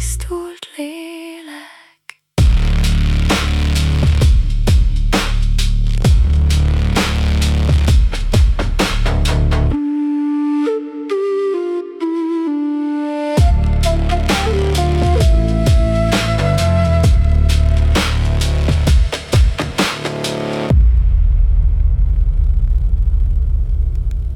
please too late.